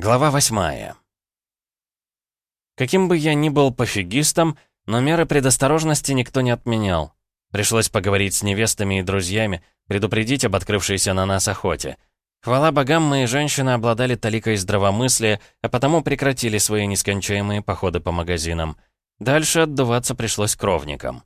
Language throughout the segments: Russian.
Глава восьмая. Каким бы я ни был пофигистом, но меры предосторожности никто не отменял. Пришлось поговорить с невестами и друзьями, предупредить об открывшейся на нас охоте. Хвала богам, мои женщины обладали таликой здравомыслия, а потому прекратили свои нескончаемые походы по магазинам. Дальше отдуваться пришлось кровникам.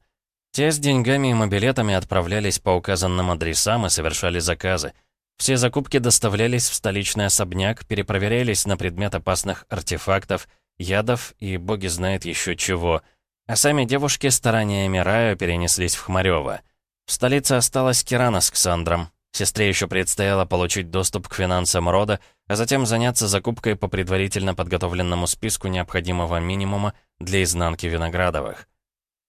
Те с деньгами и мобилетами отправлялись по указанным адресам и совершали заказы. Все закупки доставлялись в столичный особняк, перепроверялись на предмет опасных артефактов, ядов и боги знает еще чего. А сами девушки стараниями Раю перенеслись в Хмарёво. В столице осталась Кирана с Ксандром. Сестре еще предстояло получить доступ к финансам рода, а затем заняться закупкой по предварительно подготовленному списку необходимого минимума для изнанки Виноградовых.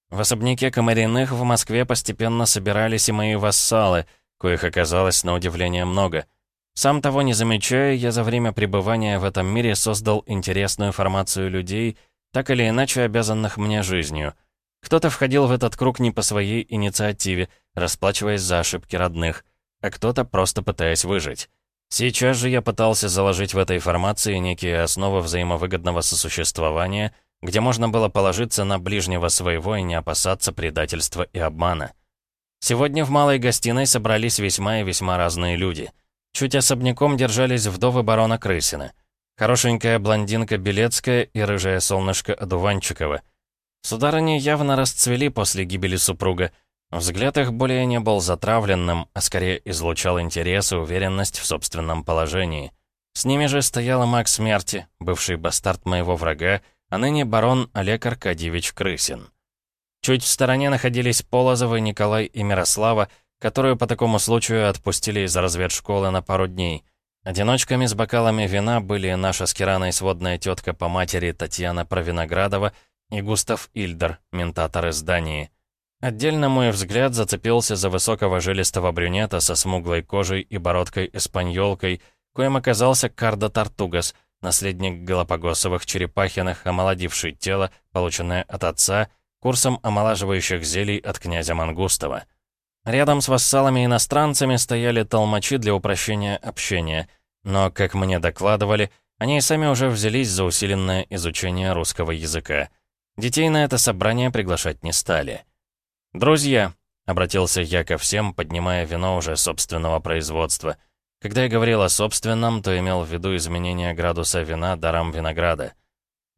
В особняке Комариных в Москве постепенно собирались и мои вассалы — коих оказалось на удивление много. Сам того не замечая, я за время пребывания в этом мире создал интересную формацию людей, так или иначе обязанных мне жизнью. Кто-то входил в этот круг не по своей инициативе, расплачиваясь за ошибки родных, а кто-то просто пытаясь выжить. Сейчас же я пытался заложить в этой формации некие основы взаимовыгодного сосуществования, где можно было положиться на ближнего своего и не опасаться предательства и обмана. Сегодня в малой гостиной собрались весьма и весьма разные люди. Чуть особняком держались вдовы барона Крысина. Хорошенькая блондинка Белецкая и рыжая солнышко Одуванчикова. Сударыни явно расцвели после гибели супруга. Взгляд их более не был затравленным, а скорее излучал интерес и уверенность в собственном положении. С ними же стоял маг смерти, бывший бастард моего врага, а ныне барон Олег Аркадьевич Крысин. Чуть в стороне находились Полозовы, Николай и Мирослава, которую по такому случаю отпустили из разведшколы на пару дней. Одиночками с бокалами вина были наша с Кираной сводная тетка по матери Татьяна Провиноградова и Густав Ильдер, ментатор из. Отдельно мой взгляд зацепился за высокого жилистого брюнета со смуглой кожей и бородкой-эспаньолкой, коим оказался Кардо Тартугас, наследник Галапагосовых черепахиных, омолодивший тело, полученное от отца — курсом омолаживающих зелий от князя Мангустова. Рядом с вассалами-иностранцами стояли толмачи для упрощения общения, но, как мне докладывали, они и сами уже взялись за усиленное изучение русского языка. Детей на это собрание приглашать не стали. «Друзья», — обратился я ко всем, поднимая вино уже собственного производства. Когда я говорил о собственном, то имел в виду изменение градуса вина даром винограда.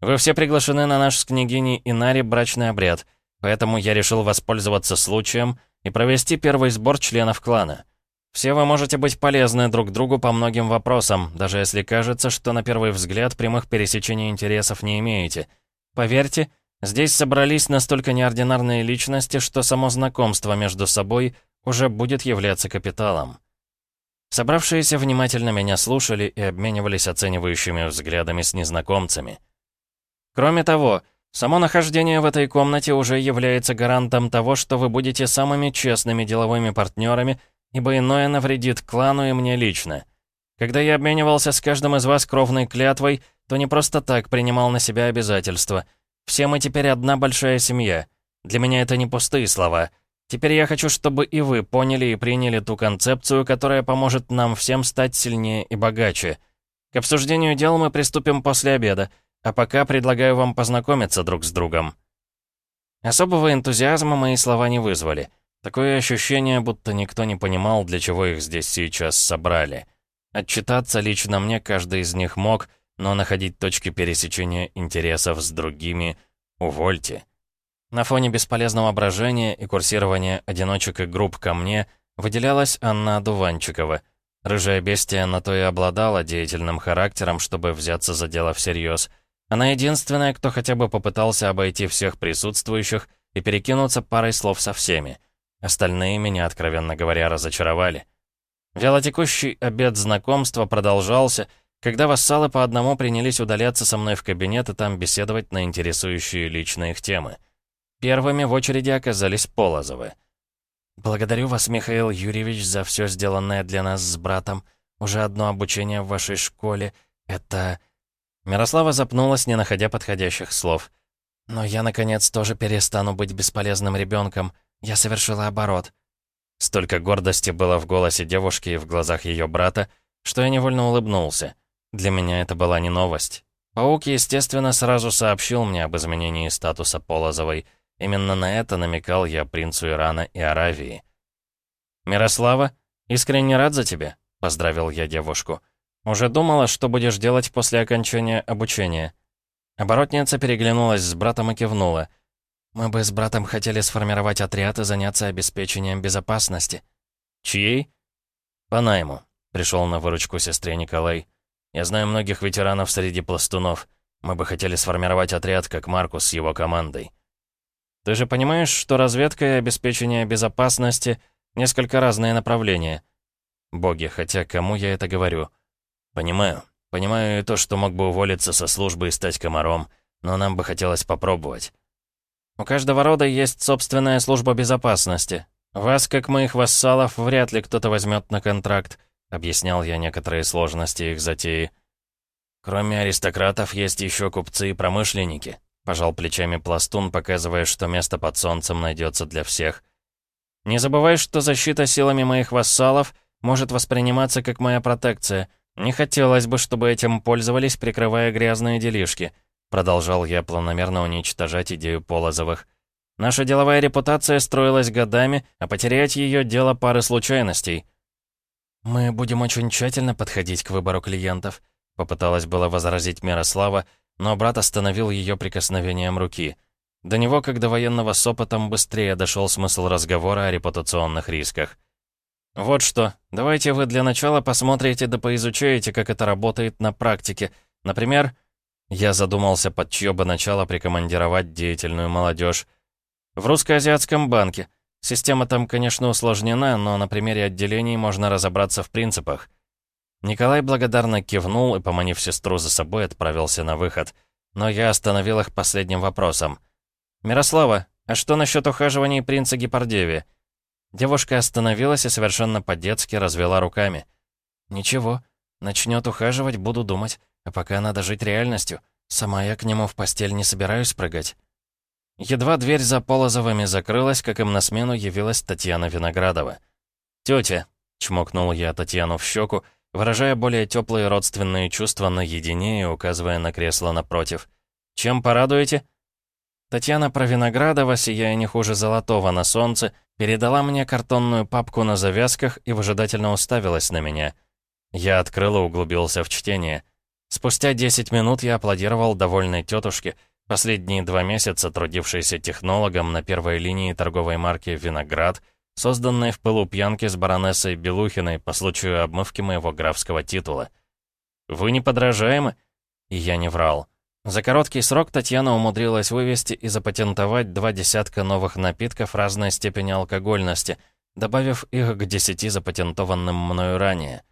Вы все приглашены на наш с княгиней Инари брачный обряд, поэтому я решил воспользоваться случаем и провести первый сбор членов клана. Все вы можете быть полезны друг другу по многим вопросам, даже если кажется, что на первый взгляд прямых пересечений интересов не имеете. Поверьте, здесь собрались настолько неординарные личности, что само знакомство между собой уже будет являться капиталом. Собравшиеся внимательно меня слушали и обменивались оценивающими взглядами с незнакомцами. Кроме того, само нахождение в этой комнате уже является гарантом того, что вы будете самыми честными деловыми партнерами, ибо иное навредит клану и мне лично. Когда я обменивался с каждым из вас кровной клятвой, то не просто так принимал на себя обязательства. Все мы теперь одна большая семья. Для меня это не пустые слова. Теперь я хочу, чтобы и вы поняли и приняли ту концепцию, которая поможет нам всем стать сильнее и богаче. К обсуждению дел мы приступим после обеда. А пока предлагаю вам познакомиться друг с другом». Особого энтузиазма мои слова не вызвали. Такое ощущение, будто никто не понимал, для чего их здесь сейчас собрали. Отчитаться лично мне каждый из них мог, но находить точки пересечения интересов с другими — увольте. На фоне бесполезного брожения и курсирования одиночек и групп ко мне выделялась Анна Дуванчикова. Рыжая бестия на то и обладала деятельным характером, чтобы взяться за дело всерьез — она единственная, кто хотя бы попытался обойти всех присутствующих и перекинуться парой слов со всеми. Остальные меня, откровенно говоря, разочаровали. Вялотекущий обед знакомства продолжался, когда вассалы по одному принялись удаляться со мной в кабинет и там беседовать на интересующие личные их темы. Первыми в очереди оказались Полозовы. «Благодарю вас, Михаил Юрьевич, за все сделанное для нас с братом. Уже одно обучение в вашей школе — это...» Мирослава запнулась, не находя подходящих слов. «Но я, наконец, тоже перестану быть бесполезным ребенком. Я совершила оборот». Столько гордости было в голосе девушки и в глазах ее брата, что я невольно улыбнулся. Для меня это была не новость. Паук, естественно, сразу сообщил мне об изменении статуса Полозовой. Именно на это намекал я принцу Ирана и Аравии. «Мирослава, искренне рад за тебя», — поздравил я девушку. «Уже думала, что будешь делать после окончания обучения». Оборотница переглянулась с братом и кивнула. «Мы бы с братом хотели сформировать отряд и заняться обеспечением безопасности». «Чьей?» «По найму», — пришел на выручку сестре Николай. Я знаю многих ветеранов среди пластунов. Мы бы хотели сформировать отряд, как Маркус с его командой. Ты же понимаешь, что разведка и обеспечение безопасности — несколько разные направления. Боги, хотя кому я это говорю? Понимаю. Понимаю и то, что мог бы уволиться со службы и стать комаром, но нам бы хотелось попробовать. У каждого рода есть собственная служба безопасности. Вас, как моих вассалов, вряд ли кто-то возьмет на контракт. — объяснял я некоторые сложности их затеи. «Кроме аристократов есть еще купцы и промышленники», — пожал плечами пластун, показывая, что место под солнцем найдется для всех. «Не забывай, что защита силами моих вассалов может восприниматься как моя протекция. Не хотелось бы, чтобы этим пользовались, прикрывая грязные делишки», — продолжал я планомерно уничтожать идею Полозовых. «Наша деловая репутация строилась годами, а потерять ее — дело пары случайностей». «Мы будем очень тщательно подходить к выбору клиентов», — попыталась было возразить Мирослава, но брат остановил ее прикосновением руки. До него, как до военного с опытом, быстрее дошел смысл разговора о репутационных рисках. «Вот что, давайте вы для начала посмотрите да поизучаете, как это работает на практике. Например...» Я задумался, под чье бы начало прикомандировать деятельную молодежь. «В русско-азиатском банке. Система там, конечно, усложнена, но на примере отделений можно разобраться в принципах. Николай благодарно кивнул и, поманив сестру за собой, отправился на выход. Но я остановил их последним вопросом. «Мирослава, а что насчет ухаживаний принца Гепардеви?» Девушка остановилась и совершенно по-детски развела руками. «Ничего, начнет ухаживать, буду думать, а пока надо жить реальностью. Сама я к нему в постель не собираюсь прыгать». Едва дверь за Полозовыми закрылась, как им на смену явилась Татьяна Виноградова. «Тётя», — чмокнул я Татьяну в щеку, выражая более теплые родственные чувства наедине и указывая на кресло напротив. «Чем порадуете?» Татьяна про Виноградова, сияя не хуже золотого на солнце, передала мне картонную папку на завязках и выжидательно уставилась на меня. Я открыл и углубился в чтение. Спустя 10 минут я аплодировал довольной тетушке, Последние два месяца трудившийся технологом на первой линии торговой марки «Виноград», созданной в пылу пьянки с баронессой Белухиной по случаю обмывки моего графского титула. «Вы неподражаемы?» И я не врал. За короткий срок Татьяна умудрилась вывести и запатентовать два десятка новых напитков разной степени алкогольности, добавив их к десяти запатентованным мною ранее.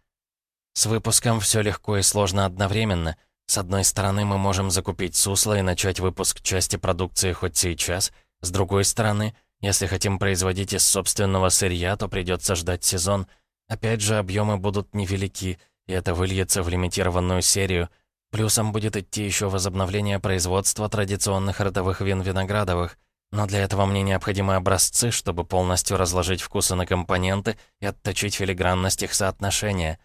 С выпуском все легко и сложно одновременно — с одной стороны, мы можем закупить сусло и начать выпуск части продукции хоть сейчас. С другой стороны, если хотим производить из собственного сырья, то придется ждать сезон. Опять же, объемы будут невелики, и это выльется в лимитированную серию. Плюсом будет идти еще возобновление производства традиционных родовых вин виноградовых. Но для этого мне необходимы образцы, чтобы полностью разложить вкусы на компоненты и отточить филигранность их соотношения.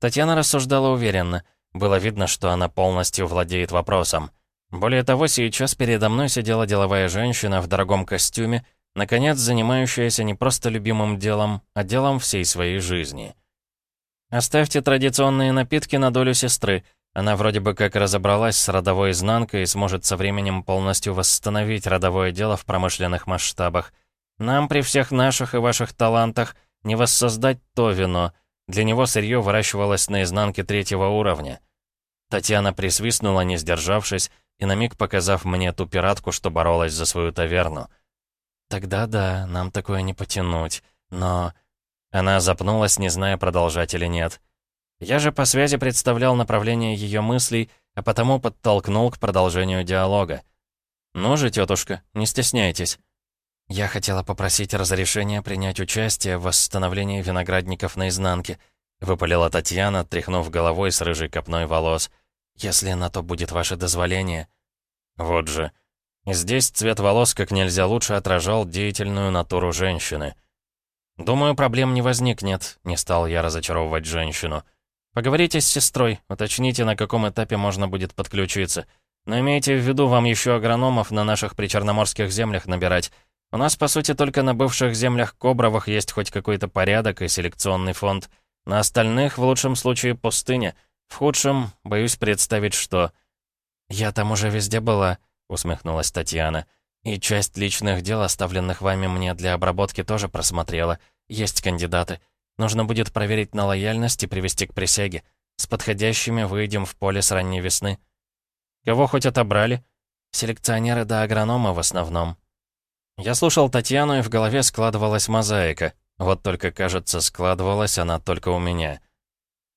Татьяна рассуждала уверенно — было видно, что она полностью владеет вопросом. Более того, сейчас передо мной сидела деловая женщина в дорогом костюме, наконец занимающаяся не просто любимым делом, а делом всей своей жизни. «Оставьте традиционные напитки на долю сестры. Она вроде бы как разобралась с родовой изнанкой и сможет со временем полностью восстановить родовое дело в промышленных масштабах. Нам при всех наших и ваших талантах не воссоздать то вино, для него сырье выращивалось на изнанке третьего уровня. Татьяна присвистнула, не сдержавшись, и на миг показав мне ту пиратку, что боролась за свою таверну. «Тогда да, нам такое не потянуть, но...» Она запнулась, не зная, продолжать или нет. Я же по связи представлял направление ее мыслей, а потому подтолкнул к продолжению диалога. «Ну же, тетушка, не стесняйтесь». «Я хотела попросить разрешения принять участие в восстановлении виноградников наизнанке», выпалила Татьяна, тряхнув головой с рыжей копной волос. «Если на то будет ваше дозволение». Вот же. Здесь цвет волос как нельзя лучше отражал деятельную натуру женщины. «Думаю, проблем не возникнет», — не стал я разочаровывать женщину. Поговорите с сестрой, уточните, на каком этапе можно будет подключиться. Но имейте в виду, вам еще агрономов на наших причерноморских землях набирать. У нас, по сути, только на бывших землях Кобровых есть хоть какой-то порядок и селекционный фонд. На остальных, в лучшем случае, пустыня. В худшем, боюсь представить, что... «Я там уже везде была», — усмехнулась Татьяна. «И часть личных дел, оставленных вами мне для обработки, тоже просмотрела. Есть кандидаты. Нужно будет проверить на лояльность и привести к присяге. С подходящими выйдем в поле с ранней весны». «Кого хоть отобрали?» «Селекционеры да агрономы в основном», я слушал Татьяну, и в голове складывалась мозаика. Вот только, кажется, складывалась она только у меня.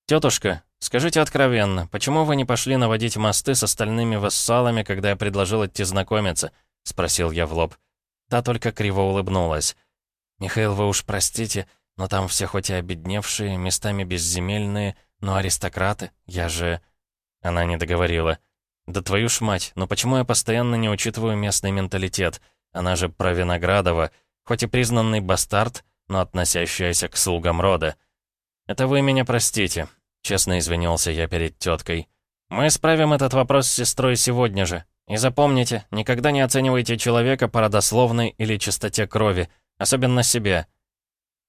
«Тетушка, скажите откровенно, почему вы не пошли наводить мосты с остальными вассалами, когда я предложил идти знакомиться?» — спросил я в лоб. Та только криво улыбнулась. «Михаил, вы уж простите, но там все хоть и обедневшие, местами безземельные, но аристократы, я же...» Она не договорила. «Да твою ж мать, но почему я постоянно не учитываю местный менталитет?» Она же про Виноградова, хоть и признанный бастард, но относящаяся к слугам рода. «Это вы меня простите», — честно извинился я перед теткой. «Мы исправим этот вопрос с сестрой сегодня же. И запомните, никогда не оценивайте человека по родословной или чистоте крови, особенно себя».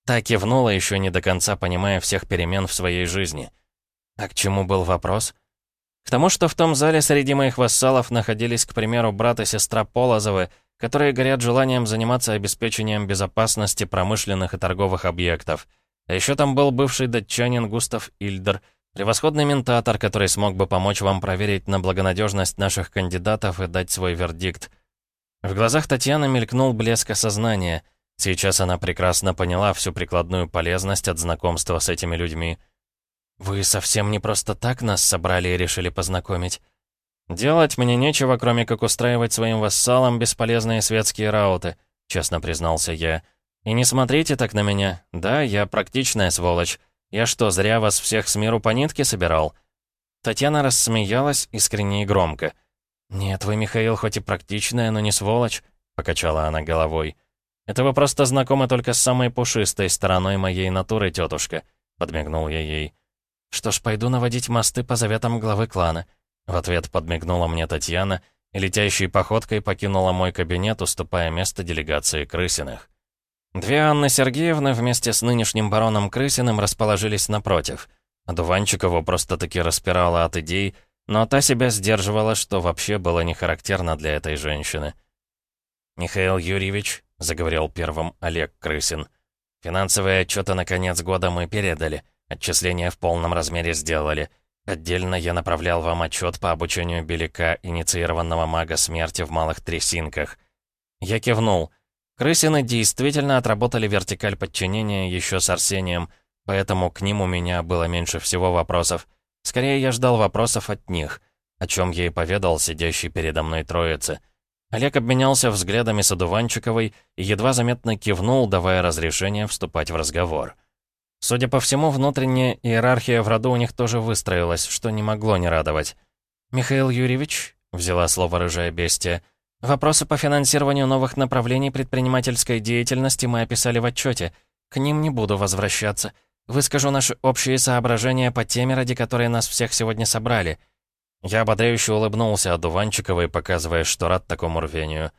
Так кивнула, еще не до конца понимая всех перемен в своей жизни. А к чему был вопрос? К тому, что в том зале среди моих вассалов находились, к примеру, брат и сестра Полозовы, которые горят желанием заниматься обеспечением безопасности промышленных и торговых объектов. А еще там был бывший датчанин Густав Ильдер, превосходный ментатор, который смог бы помочь вам проверить на благонадежность наших кандидатов и дать свой вердикт. В глазах Татьяны мелькнул блеск осознания. Сейчас она прекрасно поняла всю прикладную полезность от знакомства с этими людьми. «Вы совсем не просто так нас собрали и решили познакомить?» «Делать мне нечего, кроме как устраивать своим вассалам бесполезные светские рауты», — честно признался я. «И не смотрите так на меня. Да, я практичная сволочь. Я что, зря вас всех с миру по нитке собирал?» Татьяна рассмеялась искренне и громко. «Нет, вы, Михаил, хоть и практичная, но не сволочь», — покачала она головой. «Это вы просто знакомы только с самой пушистой стороной моей натуры, тетушка», — подмигнул я ей. «Что ж, пойду наводить мосты по заветам главы клана. В ответ подмигнула мне Татьяна и летящей походкой покинула мой кабинет, уступая место делегации Крысиных. Две Анны Сергеевны вместе с нынешним бароном Крысиным расположились напротив. Дуванчикову просто-таки распирала от идей, но та себя сдерживала, что вообще было не характерно для этой женщины. «Михаил Юрьевич», — заговорил первым Олег Крысин, — «финансовые отчеты на конец года мы передали, отчисления в полном размере сделали». Отдельно я направлял вам отчет по обучению Беляка, инициированного мага смерти в малых трясинках. Я кивнул. Крысины действительно отработали вертикаль подчинения еще с Арсением, поэтому к ним у меня было меньше всего вопросов. Скорее, я ждал вопросов от них, о чем я и поведал сидящий передо мной троице. Олег обменялся взглядами с Адуванчиковой и едва заметно кивнул, давая разрешение вступать в разговор. Судя по всему, внутренняя иерархия в роду у них тоже выстроилась, что не могло не радовать. «Михаил Юрьевич», — взяла слово рыжая бестия, «вопросы по финансированию новых направлений предпринимательской деятельности мы описали в отчете. К ним не буду возвращаться. Выскажу наши общие соображения по теме, ради которой нас всех сегодня собрали». Я ободряюще улыбнулся одуванчиковой, показывая, что рад такому рвению.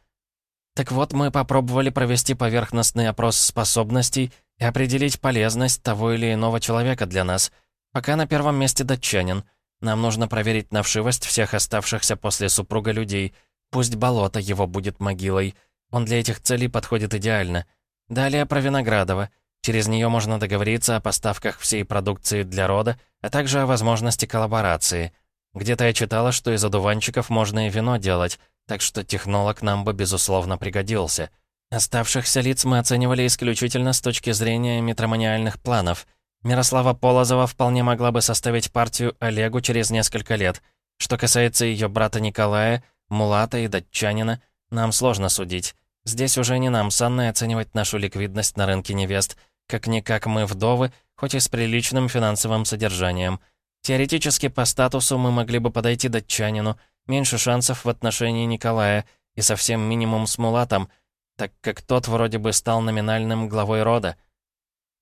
«Так вот, мы попробовали провести поверхностный опрос способностей и определить полезность того или иного человека для нас. Пока на первом месте датчанин. Нам нужно проверить на всех оставшихся после супруга людей. Пусть болото его будет могилой. Он для этих целей подходит идеально. Далее про Виноградова. Через нее можно договориться о поставках всей продукции для рода, а также о возможности коллаборации. Где-то я читала, что из одуванчиков можно и вино делать, так что технолог нам бы, безусловно, пригодился. Оставшихся лиц мы оценивали исключительно с точки зрения метроманиальных планов. Мирослава Полозова вполне могла бы составить партию Олегу через несколько лет. Что касается ее брата Николая, Мулата и датчанина, нам сложно судить. Здесь уже не нам с Анной оценивать нашу ликвидность на рынке невест. Как-никак мы вдовы, хоть и с приличным финансовым содержанием. Теоретически по статусу мы могли бы подойти датчанину, меньше шансов в отношении Николая и совсем минимум с Мулатом — так как тот вроде бы стал номинальным главой рода.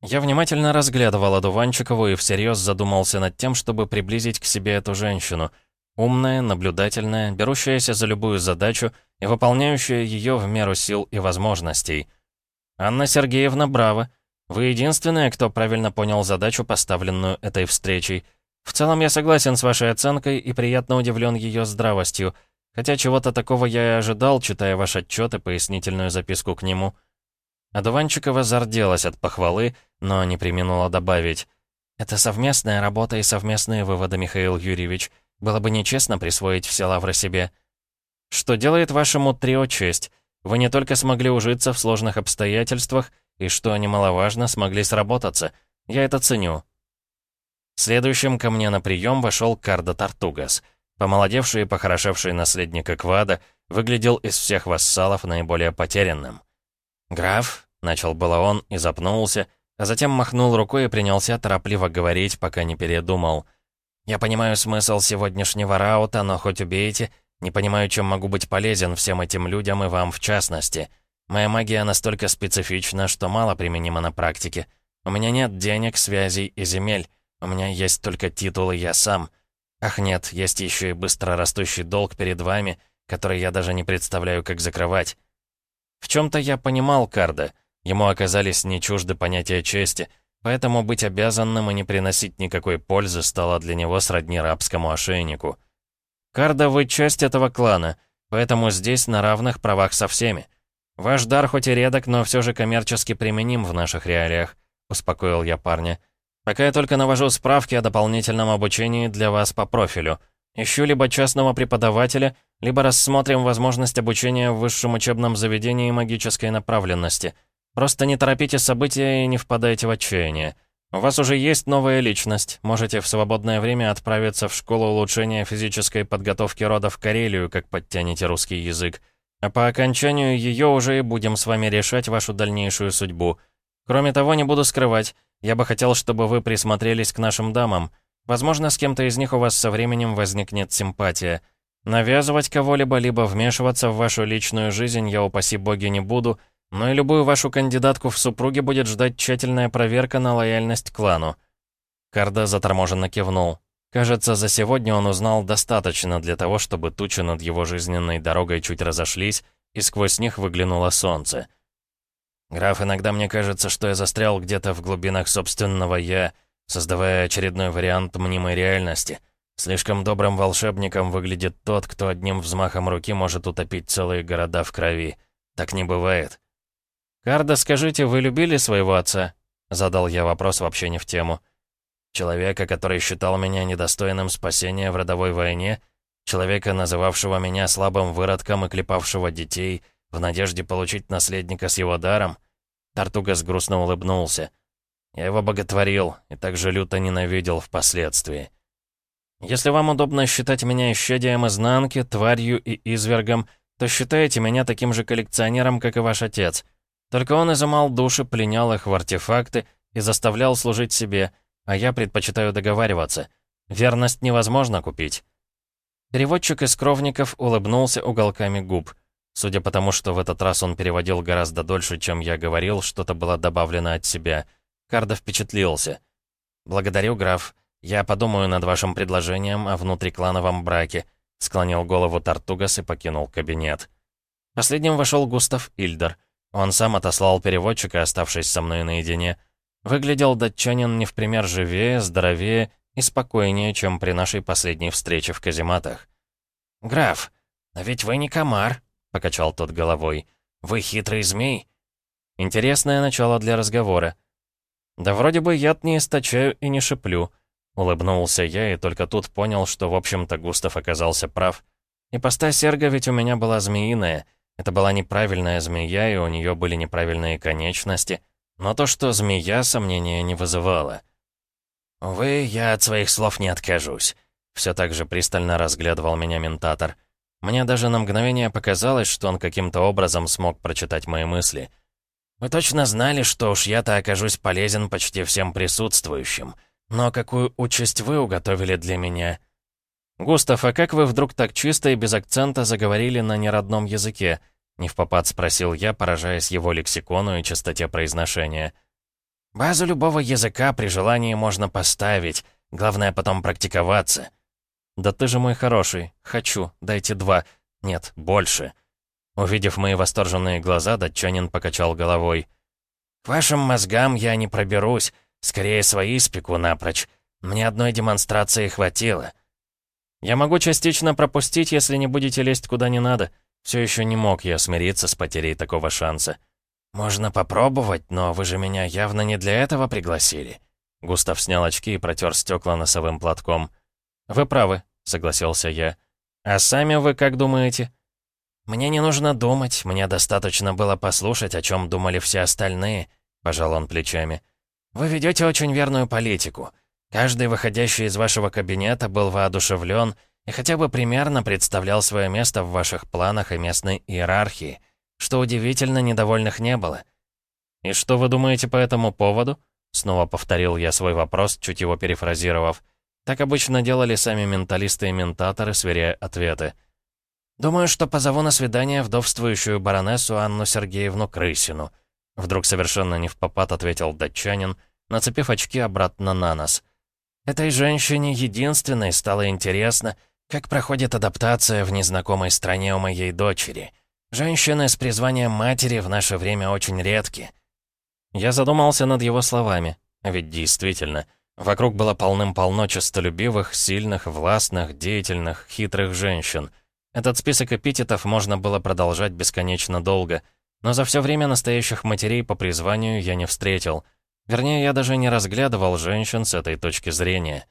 Я внимательно разглядывал одуванчикову и всерьез задумался над тем, чтобы приблизить к себе эту женщину. Умная, наблюдательная, берущаяся за любую задачу и выполняющая ее в меру сил и возможностей. «Анна Сергеевна, браво! Вы единственная, кто правильно понял задачу, поставленную этой встречей. В целом я согласен с вашей оценкой и приятно удивлен ее здравостью, хотя чего-то такого я и ожидал, читая ваш отчет и пояснительную записку к нему». Одуванчикова зарделась от похвалы, но не применула добавить. «Это совместная работа и совместные выводы, Михаил Юрьевич. Было бы нечестно присвоить все лавры себе». «Что делает вашему трио честь. Вы не только смогли ужиться в сложных обстоятельствах, и, что немаловажно, смогли сработаться. Я это ценю». Следующим ко мне на прием вошел Кардо Тартугас. Помолодевший и похорошевший наследник Эквада выглядел из всех вассалов наиболее потерянным. «Граф», — начал было он и запнулся, а затем махнул рукой и принялся торопливо говорить, пока не передумал. «Я понимаю смысл сегодняшнего раута, но хоть убейте, не понимаю, чем могу быть полезен всем этим людям и вам в частности. Моя магия настолько специфична, что мало применима на практике. У меня нет денег, связей и земель. У меня есть только титулы «я сам». Ах нет, есть еще и быстро растущий долг перед вами, который я даже не представляю, как закрывать. В чем-то я понимал Карда — Ему оказались не чужды понятия чести, поэтому быть обязанным и не приносить никакой пользы стало для него сродни рабскому ошейнику. «Карда, вы часть этого клана, поэтому здесь на равных правах со всеми. Ваш дар хоть и редок, но все же коммерчески применим в наших реалиях», — успокоил я парня. «Пока я только навожу справки о дополнительном обучении для вас по профилю. Ищу либо частного преподавателя, либо рассмотрим возможность обучения в высшем учебном заведении магической направленности». Просто не торопите события и не впадайте в отчаяние. У вас уже есть новая личность. Можете в свободное время отправиться в школу улучшения физической подготовки рода в Карелию, как подтянете русский язык. А по окончанию ее уже и будем с вами решать вашу дальнейшую судьбу. Кроме того, не буду скрывать, я бы хотел, чтобы вы присмотрелись к нашим дамам. Возможно, с кем-то из них у вас со временем возникнет симпатия. Навязывать кого-либо, либо вмешиваться в вашу личную жизнь я, упаси боги, не буду — но и любую вашу кандидатку в супруги будет ждать тщательная проверка на лояльность клану». Карда заторможенно кивнул. Кажется, за сегодня он узнал достаточно для того, чтобы тучи над его жизненной дорогой чуть разошлись, и сквозь них выглянуло солнце. «Граф, иногда мне кажется, что я застрял где-то в глубинах собственного «я», создавая очередной вариант мнимой реальности. Слишком добрым волшебником выглядит тот, кто одним взмахом руки может утопить целые города в крови. Так не бывает. «Карда, скажите, вы любили своего отца?» Задал я вопрос вообще не в тему. Человека, который считал меня недостойным спасения в родовой войне, человека, называвшего меня слабым выродком и клепавшего детей, в надежде получить наследника с его даром, Тартугас грустно улыбнулся. Я его боготворил и также люто ненавидел впоследствии. Если вам удобно считать меня исчадием изнанки, тварью и извергом, то считайте меня таким же коллекционером, как и ваш отец — только он изымал души, пленял их в артефакты и заставлял служить себе, а я предпочитаю договариваться. Верность невозможно купить. Переводчик из Кровников улыбнулся уголками губ. Судя по тому, что в этот раз он переводил гораздо дольше, чем я говорил, что-то было добавлено от себя. Кардо впечатлился. «Благодарю, граф. Я подумаю над вашим предложением о внутриклановом браке», склонил голову Тартугас и покинул кабинет. Последним вошел Густав Ильдер. Он сам отослал переводчика, оставшись со мной наедине. Выглядел датчанин не в пример живее, здоровее и спокойнее, чем при нашей последней встрече в казематах. «Граф, а ведь вы не комар», — покачал тот головой. «Вы хитрый змей». Интересное начало для разговора. «Да вроде бы яд не источаю и не шиплю», — улыбнулся я и только тут понял, что, в общем-то, Густав оказался прав. Ипостась серга ведь у меня была змеиная — это была неправильная змея, и у нее были неправильные конечности, но то, что змея, сомнения не вызывало. «Увы, я от своих слов не откажусь», — все так же пристально разглядывал меня ментатор. Мне даже на мгновение показалось, что он каким-то образом смог прочитать мои мысли. «Вы точно знали, что уж я-то окажусь полезен почти всем присутствующим. Но какую участь вы уготовили для меня?» «Густав, а как вы вдруг так чисто и без акцента заговорили на неродном языке?» — не в попад спросил я, поражаясь его лексикону и чистоте произношения. Базу любого языка при желании можно поставить. Главное потом практиковаться. Да ты же мой хороший. Хочу. Дайте два. Нет, больше. Увидев мои восторженные глаза, датчанин покачал головой. «К вашим мозгам я не проберусь. Скорее, свои спеку напрочь. Мне одной демонстрации хватило». «Я могу частично пропустить, если не будете лезть куда не надо. Все еще не мог я смириться с потерей такого шанса». «Можно попробовать, но вы же меня явно не для этого пригласили». Густав снял очки и протер стекла носовым платком. «Вы правы», — согласился я. «А сами вы как думаете?» «Мне не нужно думать, мне достаточно было послушать, о чем думали все остальные», — пожал он плечами. «Вы ведете очень верную политику. Каждый, выходящий из вашего кабинета, был воодушевлен и хотя бы примерно представлял свое место в ваших планах и местной иерархии. Что удивительно, недовольных не было. «И что вы думаете по этому поводу?» Снова повторил я свой вопрос, чуть его перефразировав. Так обычно делали сами менталисты и ментаторы, сверяя ответы. «Думаю, что позову на свидание вдовствующую баронессу Анну Сергеевну Крысину», вдруг совершенно не в попад ответил датчанин, нацепив очки обратно на нос. «Этой женщине единственной стало интересно, как проходит адаптация в незнакомой стране у моей дочери». Женщины с призванием матери в наше время очень редки. Я задумался над его словами. Ведь действительно, вокруг было полным-полно честолюбивых, сильных, властных, деятельных, хитрых женщин. Этот список эпитетов можно было продолжать бесконечно долго, но за все время настоящих матерей по призванию я не встретил. Вернее, я даже не разглядывал женщин с этой точки зрения.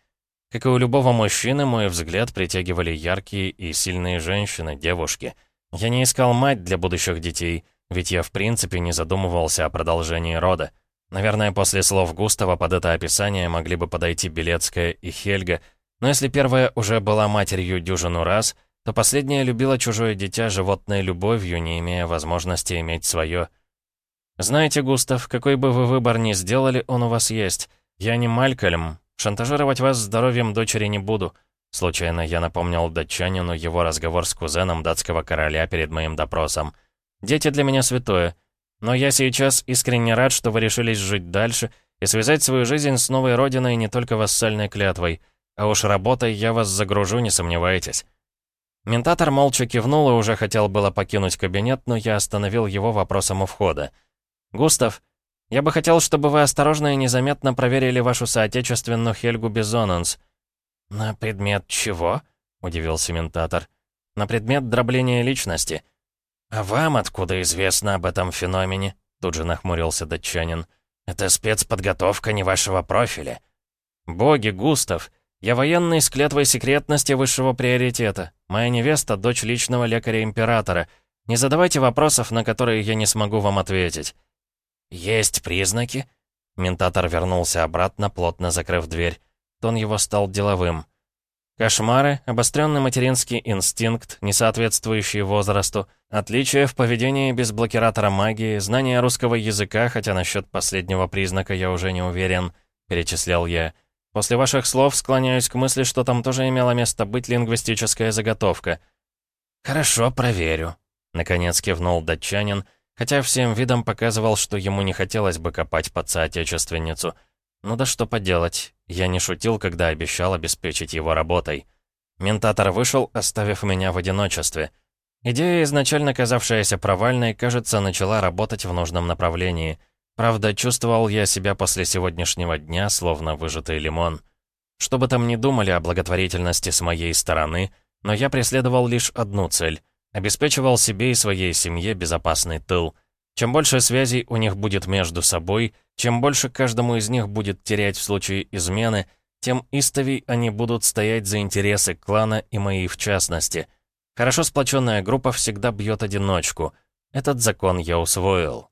Как и у любого мужчины, мой взгляд притягивали яркие и сильные женщины, девушки — я не искал мать для будущих детей, ведь я в принципе не задумывался о продолжении рода. Наверное, после слов Густава под это описание могли бы подойти Белецкая и Хельга, но если первая уже была матерью дюжину раз, то последняя любила чужое дитя животной любовью, не имея возможности иметь свое. «Знаете, Густав, какой бы вы выбор ни сделали, он у вас есть. Я не Малькольм. Шантажировать вас здоровьем дочери не буду. Случайно я напомнил датчанину его разговор с кузеном датского короля перед моим допросом. «Дети для меня святое. Но я сейчас искренне рад, что вы решились жить дальше и связать свою жизнь с новой родиной не только вассальной клятвой. А уж работой я вас загружу, не сомневайтесь». Ментатор молча кивнул и уже хотел было покинуть кабинет, но я остановил его вопросом у входа. «Густав, я бы хотел, чтобы вы осторожно и незаметно проверили вашу соотечественную Хельгу Бизонанс. «На предмет чего?» — удивился ментатор. «На предмет дробления личности». «А вам откуда известно об этом феномене?» — тут же нахмурился датчанин. «Это спецподготовка не вашего профиля». «Боги, Густав, я военный с клятвой секретности высшего приоритета. Моя невеста — дочь личного лекаря императора. Не задавайте вопросов, на которые я не смогу вам ответить». «Есть признаки?» Ментатор вернулся обратно, плотно закрыв дверь. Тон его стал деловым. Кошмары, обостренный материнский инстинкт, не соответствующий возрасту, отличия в поведении без блокиратора магии, знание русского языка, хотя насчет последнего признака я уже не уверен, перечислял я. После ваших слов склоняюсь к мысли, что там тоже имела место быть лингвистическая заготовка. «Хорошо, проверю», — наконец кивнул датчанин, хотя всем видом показывал, что ему не хотелось бы копать под соотечественницу — ну да что поделать, я не шутил, когда обещал обеспечить его работой. Ментатор вышел, оставив меня в одиночестве. Идея, изначально казавшаяся провальной, кажется, начала работать в нужном направлении. Правда, чувствовал я себя после сегодняшнего дня, словно выжатый лимон. Что бы там ни думали о благотворительности с моей стороны, но я преследовал лишь одну цель — обеспечивал себе и своей семье безопасный тыл — чем больше связей у них будет между собой, чем больше каждому из них будет терять в случае измены, тем истовей они будут стоять за интересы клана и мои в частности. Хорошо сплоченная группа всегда бьет одиночку. Этот закон я усвоил.